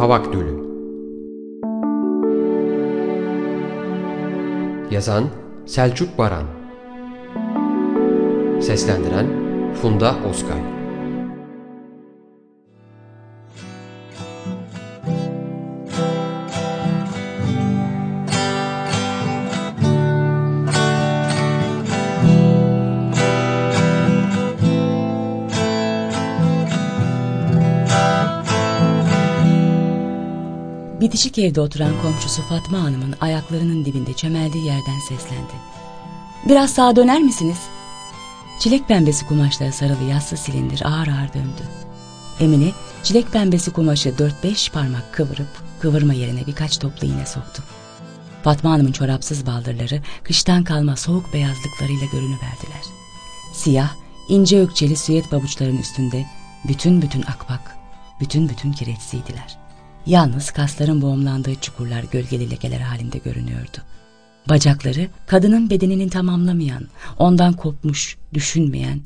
Kavak Dülü Yazan Selçuk Baran. Seslendiren Funda Oskay Bitişik evde oturan komşusu Fatma Hanım'ın ayaklarının dibinde çömeldiği yerden seslendi. Biraz sağa döner misiniz? Çilek pembesi kumaşlara sarılı yassı silindir ağır ağır döndü. Emine çilek pembesi kumaşı dört beş parmak kıvırıp kıvırma yerine birkaç toplu iğne soktu. Fatma Hanım'ın çorapsız baldırları kıştan kalma soğuk beyazlıklarıyla görünüverdiler. Siyah, ince ökçeli süet pabuçların üstünde bütün bütün akbak, bütün bütün kireçsiydiler. Yalnız kasların boğumlandığı çukurlar gölgeli lekeler halinde görünüyordu. Bacakları kadının bedenini tamamlamayan, ondan kopmuş, düşünmeyen,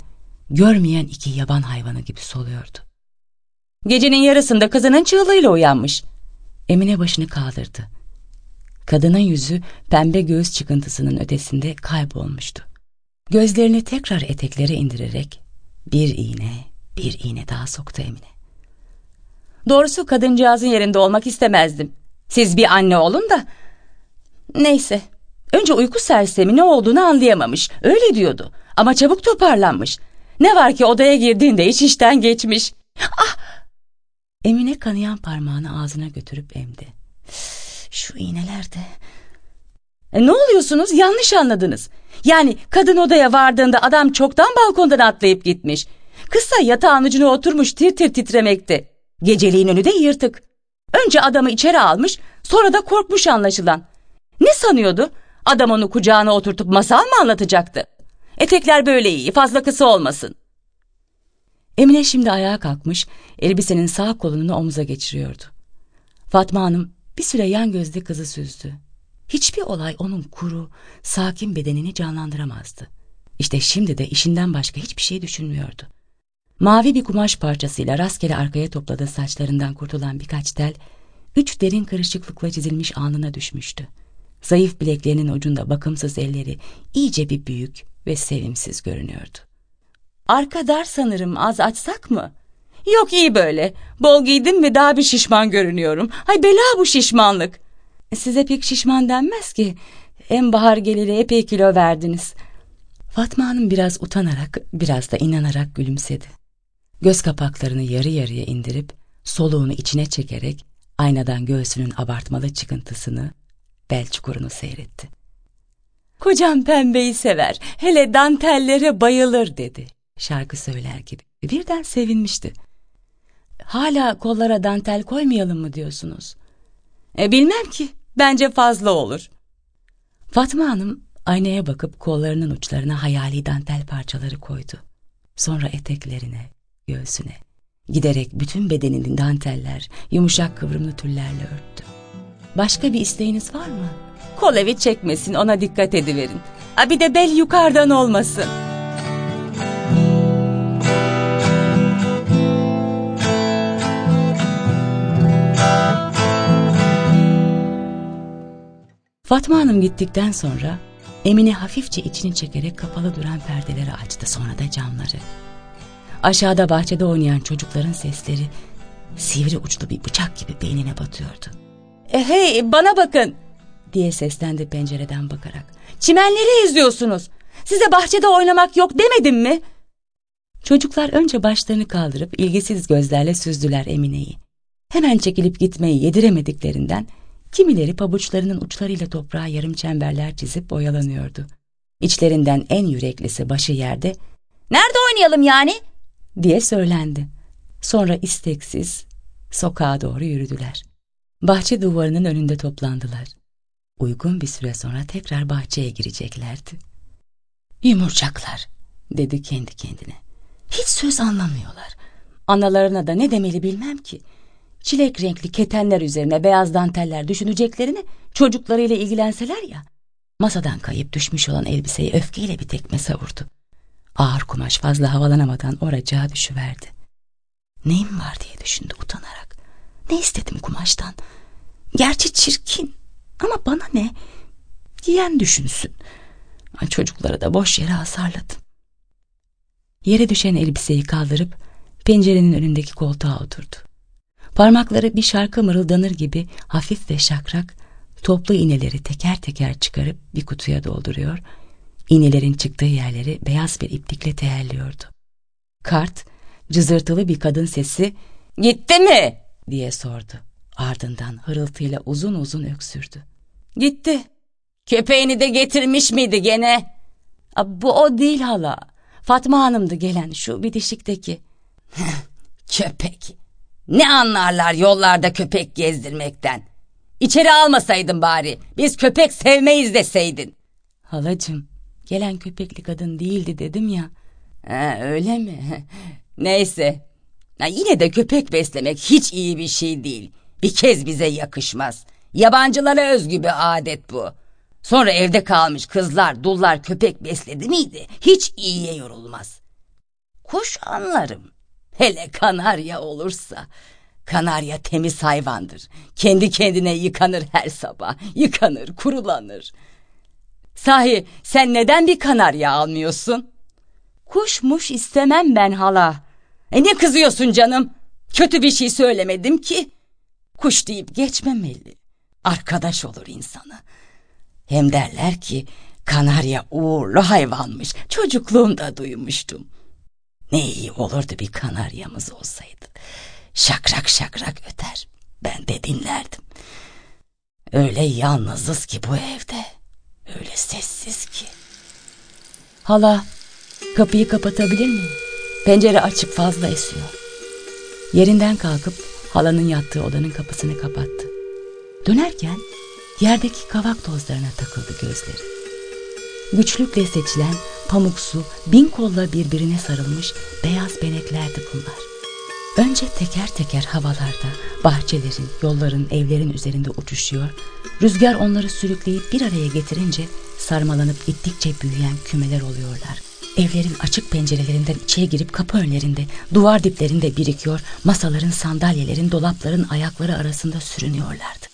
görmeyen iki yaban hayvanı gibi soluyordu. Gecenin yarısında kızının çığlığıyla uyanmış. Emine başını kaldırdı. Kadının yüzü pembe göğüs çıkıntısının ötesinde kaybolmuştu. Gözlerini tekrar eteklere indirerek bir iğne, bir iğne daha soktu Emine. Doğrusu kadıncağızın yerinde olmak istemezdim. Siz bir anne olun da. Neyse. Önce uyku sersemi ne olduğunu anlayamamış. Öyle diyordu. Ama çabuk toparlanmış. Ne var ki odaya girdiğinde iş işten geçmiş. Ah! Emine kanayan parmağını ağzına götürüp emdi. Şu iğneler de... E, ne oluyorsunuz? Yanlış anladınız. Yani kadın odaya vardığında adam çoktan balkondan atlayıp gitmiş. Kızsa yatağın ucuna oturmuş tir tir titremekte. Geceliğin önü de yırtık. Önce adamı içeri almış, sonra da korkmuş anlaşılan. Ne sanıyordu? Adam onu kucağına oturtup masal mı anlatacaktı? Etekler böyle iyi, fazla kısa olmasın. Emine şimdi ayağa kalkmış, elbisenin sağ kolunu omuza geçiriyordu. Fatma Hanım bir süre yan gözle kızı süzdü. Hiçbir olay onun kuru, sakin bedenini canlandıramazdı. İşte şimdi de işinden başka hiçbir şey düşünmüyordu. Mavi bir kumaş parçasıyla rastgele arkaya topladığı saçlarından kurtulan birkaç tel, üç derin karışıklıkla çizilmiş alnına düşmüştü. Zayıf bileklerinin ucunda bakımsız elleri iyice bir büyük ve sevimsiz görünüyordu. Arka dar sanırım az açsak mı? Yok iyi böyle. Bol giydim ve daha bir şişman görünüyorum. Hay bela bu şişmanlık. Size pek şişman denmez ki. En bahar geleli epey kilo verdiniz. Fatma Hanım biraz utanarak, biraz da inanarak gülümsedi. Göz kapaklarını yarı yarıya indirip, soluğunu içine çekerek, aynadan göğsünün abartmalı çıkıntısını, bel çukurunu seyretti. Kocam pembeyi sever, hele dantellere bayılır dedi. Şarkı söyler gibi. Birden sevinmişti. Hala kollara dantel koymayalım mı diyorsunuz? E, bilmem ki, bence fazla olur. Fatma Hanım aynaya bakıp kollarının uçlarına hayali dantel parçaları koydu. Sonra eteklerine, göğsüne. Giderek bütün bedenini danteller, yumuşak kıvrımlı tüllerle örttü. Başka bir isteğiniz var mı? Kol evi çekmesin ona dikkat ediverin. A bir de bel yukarıdan olmasın. Fatma Hanım gittikten sonra Emine hafifçe içini çekerek kapalı duran perdeleri açtı sonra da camları. Aşağıda bahçede oynayan çocukların sesleri sivri uçlu bir bıçak gibi beynine batıyordu. E hey bana bakın diye seslendi pencereden bakarak. Çimenleri izliyorsunuz. Size bahçede oynamak yok demedim mi? Çocuklar önce başlarını kaldırıp ilgisiz gözlerle süzdüler Emine'yi. Hemen çekilip gitmeyi yediremediklerinden kimileri pabuçlarının uçlarıyla toprağa yarım çemberler çizip oyalanıyordu. İçlerinden en yüreklisi başı yerde ''Nerede oynayalım yani?'' Diye söylendi. Sonra isteksiz sokağa doğru yürüdüler. Bahçe duvarının önünde toplandılar. Uygun bir süre sonra tekrar bahçeye gireceklerdi. Yumurcaklar, dedi kendi kendine. Hiç söz anlamıyorlar. Analarına da ne demeli bilmem ki. Çilek renkli ketenler üzerine beyaz danteller düşüneceklerini çocuklarıyla ilgilenseler ya. Masadan kayıp düşmüş olan elbiseyi öfkeyle bir tekme savurdu. Ağır kumaş fazla havalanamadan oracağa düşüverdi. Neyim var diye düşündü utanarak. Ne istedim kumaştan? Gerçi çirkin ama bana ne? Giyen düşünsün. Çocuklara da boş yere hasarladım. Yere düşen elbiseyi kaldırıp pencerenin önündeki koltuğa oturdu. Parmakları bir şarkı mırıldanır gibi hafif ve şakrak toplu iğneleri teker teker çıkarıp bir kutuya dolduruyor, iğnelerin çıktığı yerleri beyaz bir iplikle teyelliyordu. Kart, cızırtılı bir kadın sesi ''Gitti mi?'' diye sordu. Ardından hırıltıyla uzun uzun öksürdü. ''Gitti. Köpeğini de getirmiş miydi gene?'' ''Bu o değil hala. Fatma Hanım'dı gelen şu bitişikteki.'' ''Köpek. Ne anlarlar yollarda köpek gezdirmekten?'' İçeri almasaydın bari. Biz köpek sevmeyiz deseydin. Halacığım gelen köpekli kadın değildi dedim ya. Ha, öyle mi? Neyse. Ya yine de köpek beslemek hiç iyi bir şey değil. Bir kez bize yakışmaz. Yabancılara özgü bir adet bu. Sonra evde kalmış kızlar, dullar köpek besledi miydi? Hiç iyiye yorulmaz. Kuş anlarım. Hele kanarya olursa. Kanarya temiz hayvandır. Kendi kendine yıkanır her sabah. Yıkanır, kurulanır. Sahi sen neden bir kanarya almıyorsun? Kuşmuş istemem ben hala. E ne kızıyorsun canım? Kötü bir şey söylemedim ki. Kuş deyip geçmemeli. Arkadaş olur insana. Hem derler ki kanarya uğurlu hayvanmış. Çocukluğumda duymuştum. Ne iyi olurdu bir kanaryamız olsaydı. Şakrak şakrak öter. Ben de dinlerdim. Öyle yalnızız ki bu evde. Sessiz ki. Hala kapıyı kapatabilir miyim? Pencere açık fazla esiyor. Yerinden kalkıp halanın yattığı odanın kapısını kapattı. Dönerken yerdeki kavak tozlarına takıldı gözleri. Güçlükle seçilen pamuksu bin kolla birbirine sarılmış beyaz beneklerdi bunlar. Önce teker teker havalarda, bahçelerin, yolların, evlerin üzerinde uçuşuyor, rüzgar onları sürükleyip bir araya getirince sarmalanıp gittikçe büyüyen kümeler oluyorlar. Evlerin açık pencerelerinden içeri girip kapı önlerinde, duvar diplerinde birikiyor, masaların, sandalyelerin, dolapların ayakları arasında sürünüyorlardı.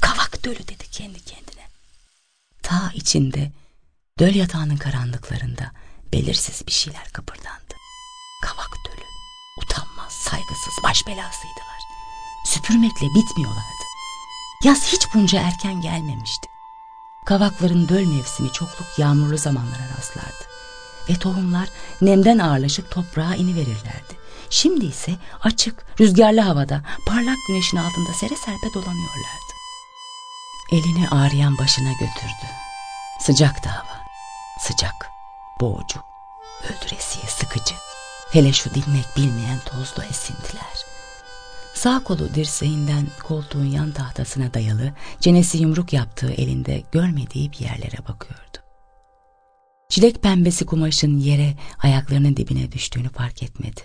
Kavak dölü dedi kendi kendine. Ta içinde, döl yatağının karanlıklarında belirsiz bir şeyler kıpırdandı. Kavak dölü, utanma saygısız baş belasıydılar. Süpürmekle bitmiyorlardı. Yaz hiç bunca erken gelmemişti. Kavakların döl mevsimi çokluk yağmurlu zamanlara rastlardı. Ve tohumlar nemden ağırlaşıp toprağa iniverirlerdi. Şimdi ise açık, rüzgarlı havada parlak güneşin altında sere serpe dolanıyorlardı. Elini ağrıyan başına götürdü. Sıcak da hava. Sıcak, boğucu, öldüresiye sıkıcı. Hele şu dinmek bilmeyen tozlu esintiler. Sağ kolu dirseğinden koltuğun yan tahtasına dayalı, çenesi yumruk yaptığı elinde görmediği bir yerlere bakıyordu. Çilek pembesi kumaşın yere ayaklarının dibine düştüğünü fark etmedi.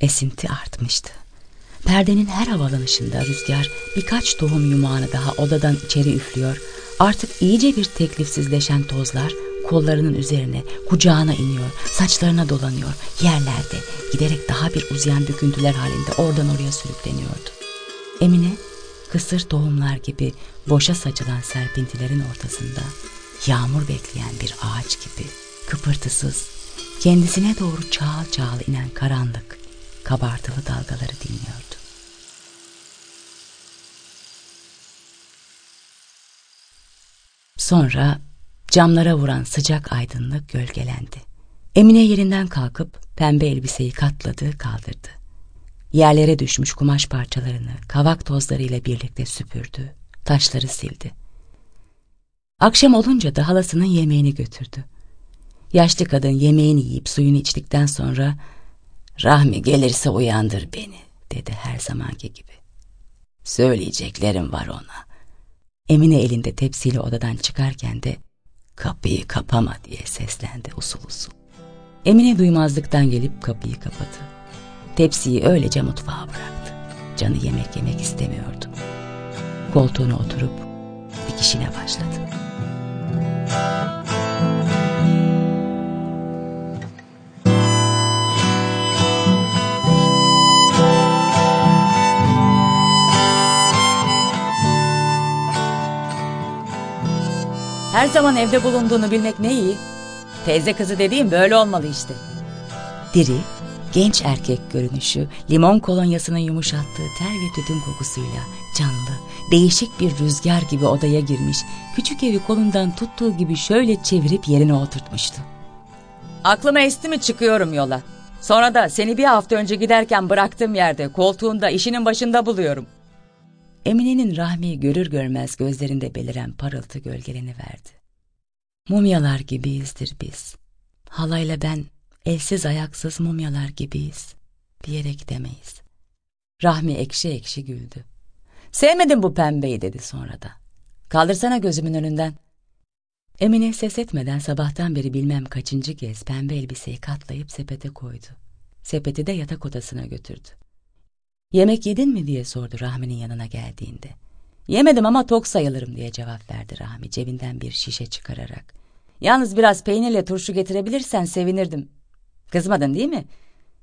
Esinti artmıştı. Perdenin her havalanışında rüzgar birkaç tohum yumağını daha odadan içeri üflüyor, artık iyice bir teklifsizleşen tozlar kollarının üzerine, kucağına iniyor, saçlarına dolanıyor, yerlerde giderek daha bir uzayan döküntüler halinde oradan oraya sürükleniyordu. Emine, kısır tohumlar gibi boşa saçılan serpintilerin ortasında yağmur bekleyen bir ağaç gibi kıpırtısız, kendisine doğru çağıl çağıl inen karanlık, kabartılı dalgaları dinliyordu. Sonra Camlara vuran sıcak aydınlık gölgelendi. Emine yerinden kalkıp pembe elbiseyi katladı, kaldırdı. Yerlere düşmüş kumaş parçalarını kavak tozlarıyla birlikte süpürdü, taşları sildi. Akşam olunca da halasının yemeğini götürdü. Yaşlı kadın yemeğini yiyip suyunu içtikten sonra ''Rahmi gelirse uyandır beni'' dedi her zamanki gibi. ''Söyleyeceklerim var ona.'' Emine elinde tepsiyle odadan çıkarken de Kapıyı kapama diye seslendi usul usul. Emine duymazlıktan gelip kapıyı kapadı. Tepsiyi öylece mutfağa bıraktı. Canı yemek yemek istemiyordu. Koltuğuna oturup dikişine başladı. Her zaman evde bulunduğunu bilmek ne iyi. Teyze kızı dediğim böyle olmalı işte. Diri, genç erkek görünüşü, limon kolonyasının yumuşattığı ter ve tütün kokusuyla canlı, değişik bir rüzgar gibi odaya girmiş, küçük evi kolundan tuttuğu gibi şöyle çevirip yerine oturtmuştu. Aklıma esti mi çıkıyorum yola. Sonra da seni bir hafta önce giderken bıraktığım yerde koltuğunda işinin başında buluyorum. Emine'nin Rahmi'yi görür görmez gözlerinde beliren parıltı gölgeleni verdi. Mumyalar gibiyizdir biz. Halayla ben elsiz ayaksız mumyalar gibiyiz diyerek demeyiz. Rahmi ekşi ekşi güldü. Sevmedim bu pembeyi dedi sonra da. Kaldırsana gözümün önünden. Emine ses etmeden sabahtan beri bilmem kaçıncı kez pembe elbiseyi katlayıp sepete koydu. Sepeti de yatak odasına götürdü. Yemek yedin mi diye sordu Rahmi'nin yanına geldiğinde. Yemedim ama tok sayılırım diye cevap verdi Rahmi cebinden bir şişe çıkararak. Yalnız biraz peynirle turşu getirebilirsen sevinirdim. Kızmadın değil mi?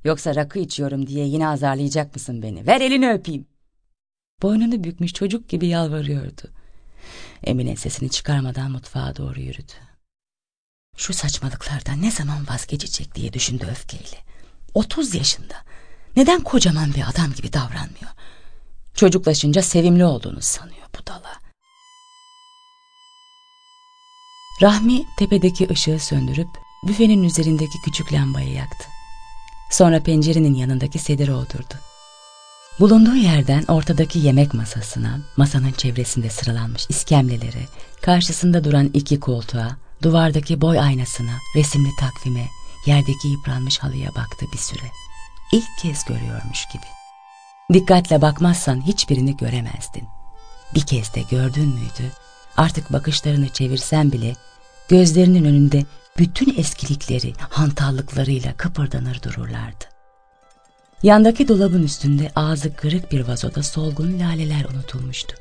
Yoksa rakı içiyorum diye yine azarlayacak mısın beni? Ver elini öpeyim. Boynunu bükmüş çocuk gibi yalvarıyordu. Emine sesini çıkarmadan mutfağa doğru yürüdü. Şu saçmalıklardan ne zaman vazgeçecek diye düşündü öfkeyle. Otuz yaşında. Neden kocaman bir adam gibi davranmıyor? Çocuklaşınca sevimli olduğunu sanıyor budala. Rahmi tepedeki ışığı söndürüp büfenin üzerindeki küçük lambayı yaktı. Sonra pencerenin yanındaki sedire oturdu. Bulunduğu yerden ortadaki yemek masasına, masanın çevresinde sıralanmış iskemlelere, karşısında duran iki koltuğa, duvardaki boy aynasına, resimli takvime, yerdeki yıpranmış halıya baktı bir süre. İlk kez görüyormuş gibi. Dikkatle bakmazsan hiçbirini göremezdin. Bir kez de gördün müydü? Artık bakışlarını çevirsen bile gözlerinin önünde bütün eskilikleri, hantallıklarıyla kıpırdanır dururlardı. Yandaki dolabın üstünde ağzı kırık bir vazoda solgun laleler unutulmuştu.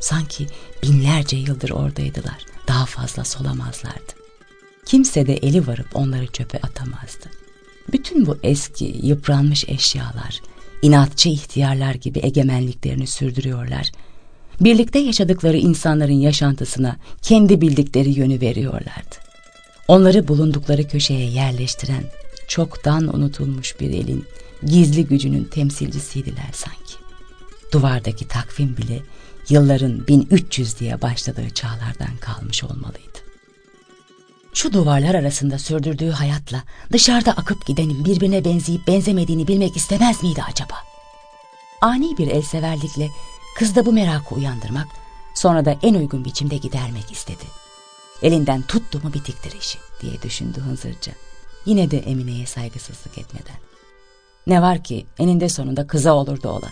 Sanki binlerce yıldır oradaydılar, daha fazla solamazlardı. Kimse de eli varıp onları çöpe atamazdı. Bütün bu eski, yıpranmış eşyalar, inatçı ihtiyarlar gibi egemenliklerini sürdürüyorlar. Birlikte yaşadıkları insanların yaşantısına kendi bildikleri yönü veriyorlardı. Onları bulundukları köşeye yerleştiren, çoktan unutulmuş bir elin, gizli gücünün temsilcisiydiler sanki. Duvardaki takvim bile yılların 1300 diye başladığı çağlardan kalmış olmalıydı. Şu duvarlar arasında sürdürdüğü hayatla dışarıda akıp gidenin birbirine benzeyip benzemediğini bilmek istemez miydi acaba? Ani bir elseverlikle kızda bu merakı uyandırmak, sonra da en uygun biçimde gidermek istedi. Elinden tuttu mu bitiktir işi diye düşündü hınzırca. Yine de Emine'ye saygısızlık etmeden. Ne var ki eninde sonunda kıza olurdu olan.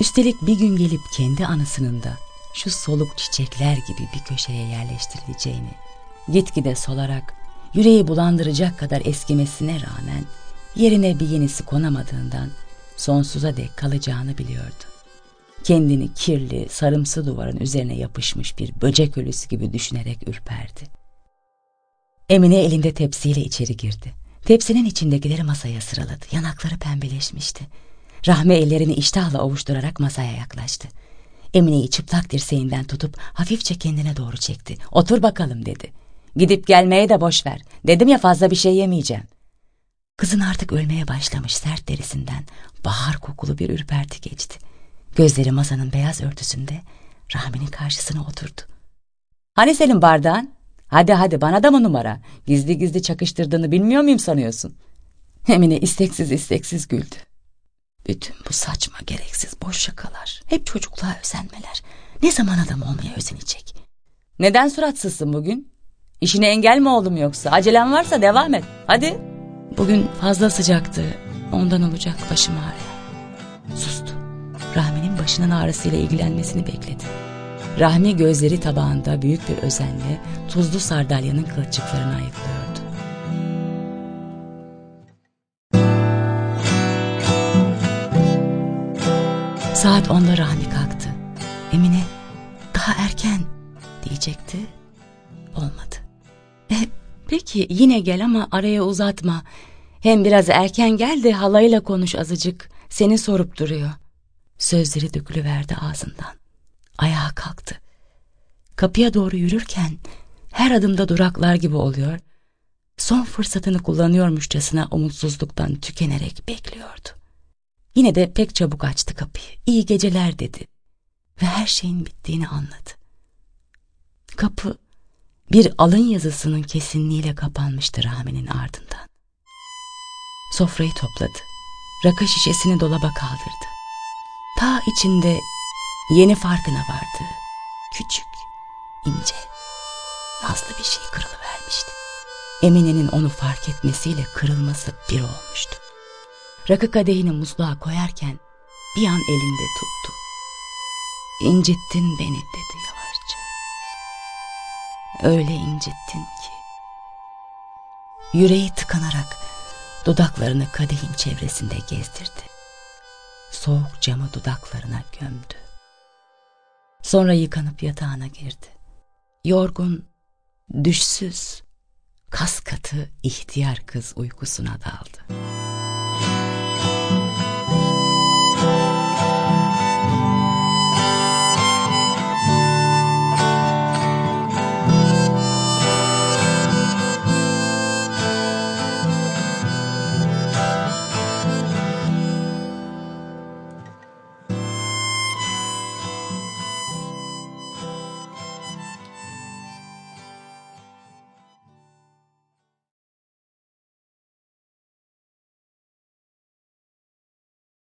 Üstelik bir gün gelip kendi anısının da şu soluk çiçekler gibi bir köşeye yerleştirileceğini, gitgide solarak, yüreği bulandıracak kadar eskimesine rağmen yerine bir yenisi konamadığından sonsuza dek kalacağını biliyordu. Kendini kirli, sarımsı duvarın üzerine yapışmış bir böcek ölüsü gibi düşünerek ürperdi. Emine elinde tepsiyle içeri girdi. Tepsinin içindekileri masaya sıraladı. Yanakları pembeleşmişti. Rahmi ellerini iştahla ovuşturarak masaya yaklaştı. Emine'yi çıplak dirseğinden tutup hafifçe kendine doğru çekti. Otur bakalım dedi. Gidip gelmeye de boş ver. Dedim ya fazla bir şey yemeyeceğim. Kızın artık ölmeye başlamış sert derisinden bahar kokulu bir ürperti geçti. Gözleri masanın beyaz örtüsünde Rahmi'nin karşısına oturdu. Hani senin bardağın? Hadi hadi bana da mı numara? Gizli gizli çakıştırdığını bilmiyor muyum sanıyorsun? Emine isteksiz isteksiz güldü. Bütün bu saçma gereksiz boş şakalar. Hep çocukluğa özenmeler. Ne zaman adam olmaya özenecek? Neden suratsızsın bugün? İşine engel mi oldum yoksa? Acelen varsa devam et. Hadi. Bugün fazla sıcaktı. Ondan olacak başım ağrıyor. Sustu. Rahmi'nin başının ağrısıyla ilgilenmesini bekledi. Rahmi gözleri tabağında büyük bir özenle tuzlu sardalyanın kılçıklarını ayıklıyordu. Saat onda Rahmi kalktı. Emine daha erken diyecekti. Peki yine gel ama araya uzatma. Hem biraz erken gel de halayla konuş azıcık. Seni sorup duruyor. Sözleri dökülüverdi ağzından. Ayağa kalktı. Kapıya doğru yürürken her adımda duraklar gibi oluyor, son fırsatını kullanıyormuşçasına umutsuzluktan tükenerek bekliyordu. Yine de pek çabuk açtı kapıyı. İyi geceler dedi ve her şeyin bittiğini anladı. Kapı bir alın yazısının kesinliğiyle kapanmıştı Rahmi'nin ardından. Sofrayı topladı. Rakı şişesini dolaba kaldırdı. Ta içinde yeni farkına vardı. Küçük, ince, nazlı bir şey kırılıvermişti. Emine'nin onu fark etmesiyle kırılması bir olmuştu. Rakı kadehini musluğa koyarken bir an elinde tuttu. İncittin beni dedi. Öyle incittin ki. Yüreği tıkanarak dudaklarını kadehin çevresinde gezdirdi. Soğuk camı dudaklarına gömdü. Sonra yıkanıp yatağına girdi. Yorgun, düşsüz, kas katı ihtiyar kız uykusuna daldı.